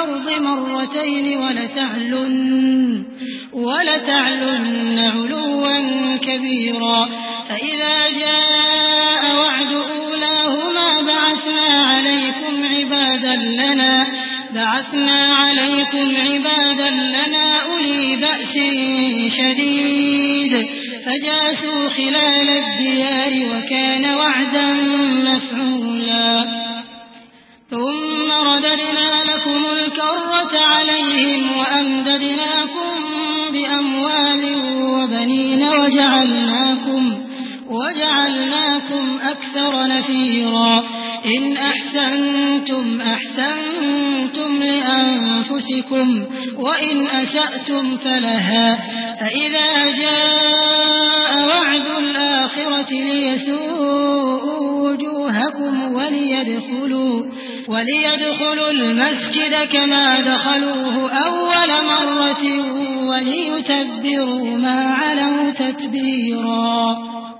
الأرض مرتين ولتعلن, ولتعلن علوا كبيرا. فإذا جاء وعد أولاهما بعثنا عليكم عبادا لنا بعثنا عليكم عبادا لنا أولي بأس شديد. فجاسوا خلال الديار وكان وعدا مفعولا وجعلناكم أكثر نفيرا. إن أحسنتم أحسنتم لأنفسكم وإن أسأتم فلها. فإذا جاء وعد الآخرة ليسوءوا وجوهكم وليدخلوا, وليدخلوا المسجد كما دخلوه أول مرة وليتبروا ما علوا تتبيرا.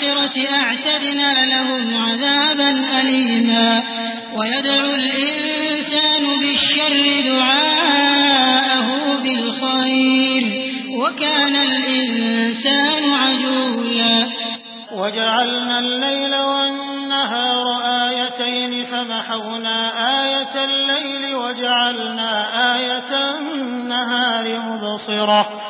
بالآخرة أعتدنا لهم عذابا أليما. ويدعو الإنسان بالشر دعاءه بالخير. وكان الإنسان عجولا. وجعلنا الليل والنهار آيتين فمحونا آية الليل وجعلنا آية النهار مبصرة.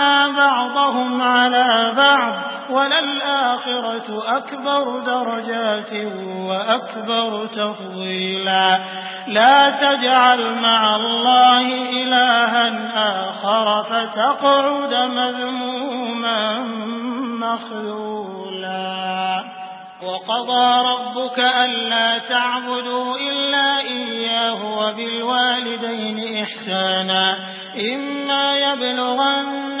فضلنا بعضهم على بعض وللآخرة أكبر درجات وأكبر تفضيلا لا تجعل مع الله إلها آخر فتقعد مذموما مخذولا وقضى ربك ألا تعبدوا إلا إياه وبالوالدين إحسانا إما يبلغن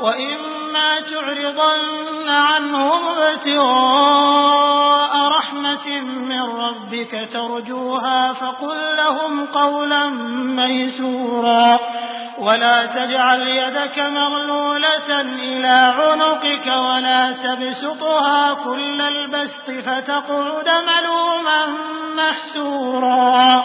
وإما تعرضن عنهم ابتغاء رحمة من ربك ترجوها فقل لهم قولا ميسورا. ولا تجعل يدك مغلولة إلى عنقك ولا تبسطها كل البسط فتقعد ملوما محسورا.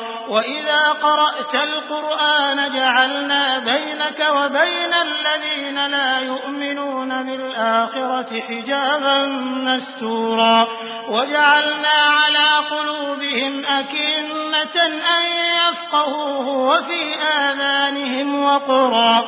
وإذا قرأت القرآن جعلنا بينك وبين الذين لا يؤمنون بالآخرة حجابا مستورا وجعلنا على قلوبهم أكنة أن يفقهوه وفي آذانهم وقرا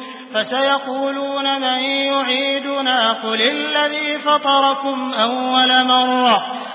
فسيقولون من يعيدنا قل الذي فطركم أول مرة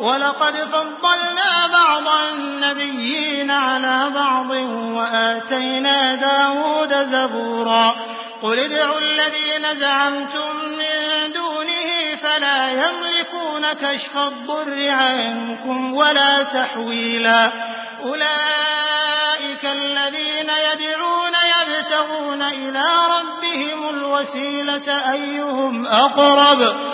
ولقد فضلنا بعض النبيين على بعض وآتينا داود زبورا. قل ادعوا الذين زعمتم من دونه فلا يملكون كشف الضر عنكم ولا تحويلا. أولئك الذين يدعون يبتغون إلى ربهم الوسيلة أيهم أقرب؟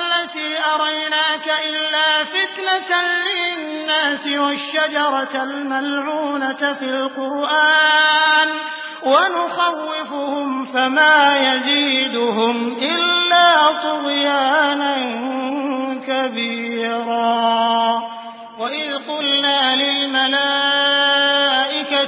التي أريناك إلا فتنة للناس والشجرة الملعونة في القرآن ونخوفهم فما يزيدهم إلا طغيانا كبيرا وإذ قلنا للملائكة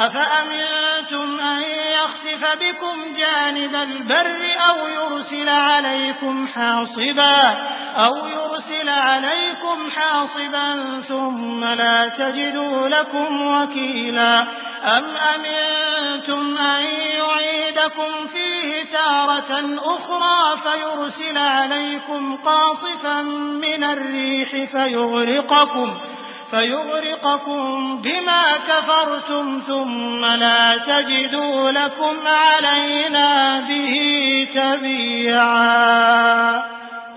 أفأمنتم أن يخسف بكم جانب البر أو يرسل عليكم حاصبا أو يرسل عليكم حاصبا ثم لا تجدوا لكم وكيلا أم أمنتم أن يعيدكم فيه تارة أخرى فيرسل عليكم قاصفا من الريح فيغرقكم فيغرقكم بما كفرتم ثم لا تجدوا لكم علينا به تبيعا.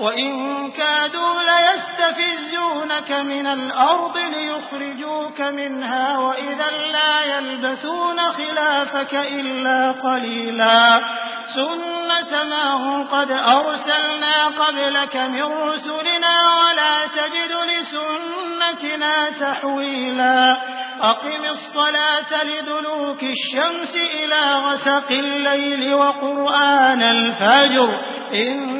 وإن كادوا ليستفزونك من الأرض ليخرجوك منها وإذا لا يلبثون خلافك إلا قليلا. سنة ما هم قد أرسلنا قبلك من رسلنا ولا تجد لسنتنا تحويلا. أقم الصلاة لدلوك الشمس إلى غسق الليل وقرآن الفجر. إن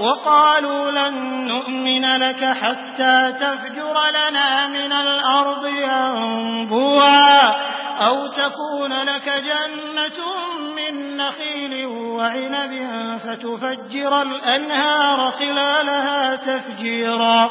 وقالوا لن نؤمن لك حتى تفجر لنا من الأرض ينبوعا أو تكون لك جنة من نخيل وعنب فتفجر الأنهار خلالها تفجيرا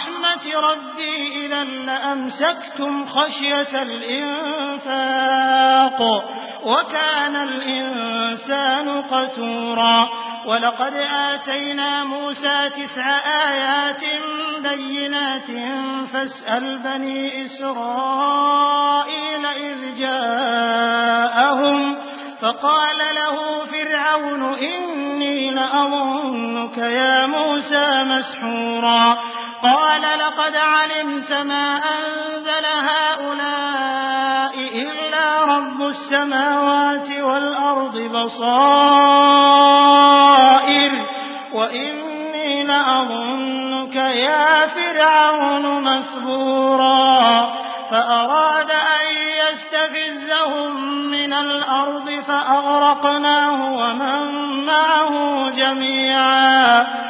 رحمة ربي إذا لأمسكتم خشية الإنفاق وكان الإنسان قتورا ولقد آتينا موسى تسع آيات بينات فاسأل بني إسرائيل إذ جاءهم فقال له فرعون إني لأظنك يا موسى مسحورا لقد علمت ما أنزل هؤلاء إلا رب السماوات والأرض بصائر. وإني لأظنك يا فرعون مثبورا فأراد أن يستفزهم من الأرض فأغرقناه ومن معه جميعا.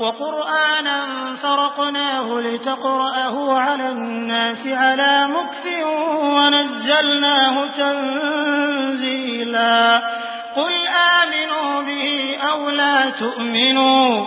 وقرآنا فرقناه لتقرأه على الناس على مكث ونزلناه تنزيلا. قل آمنوا به أو لا تؤمنوا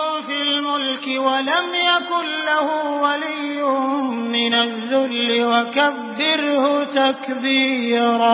في الملك ولم يكن له ولي من الذل وكبره تكبيرا.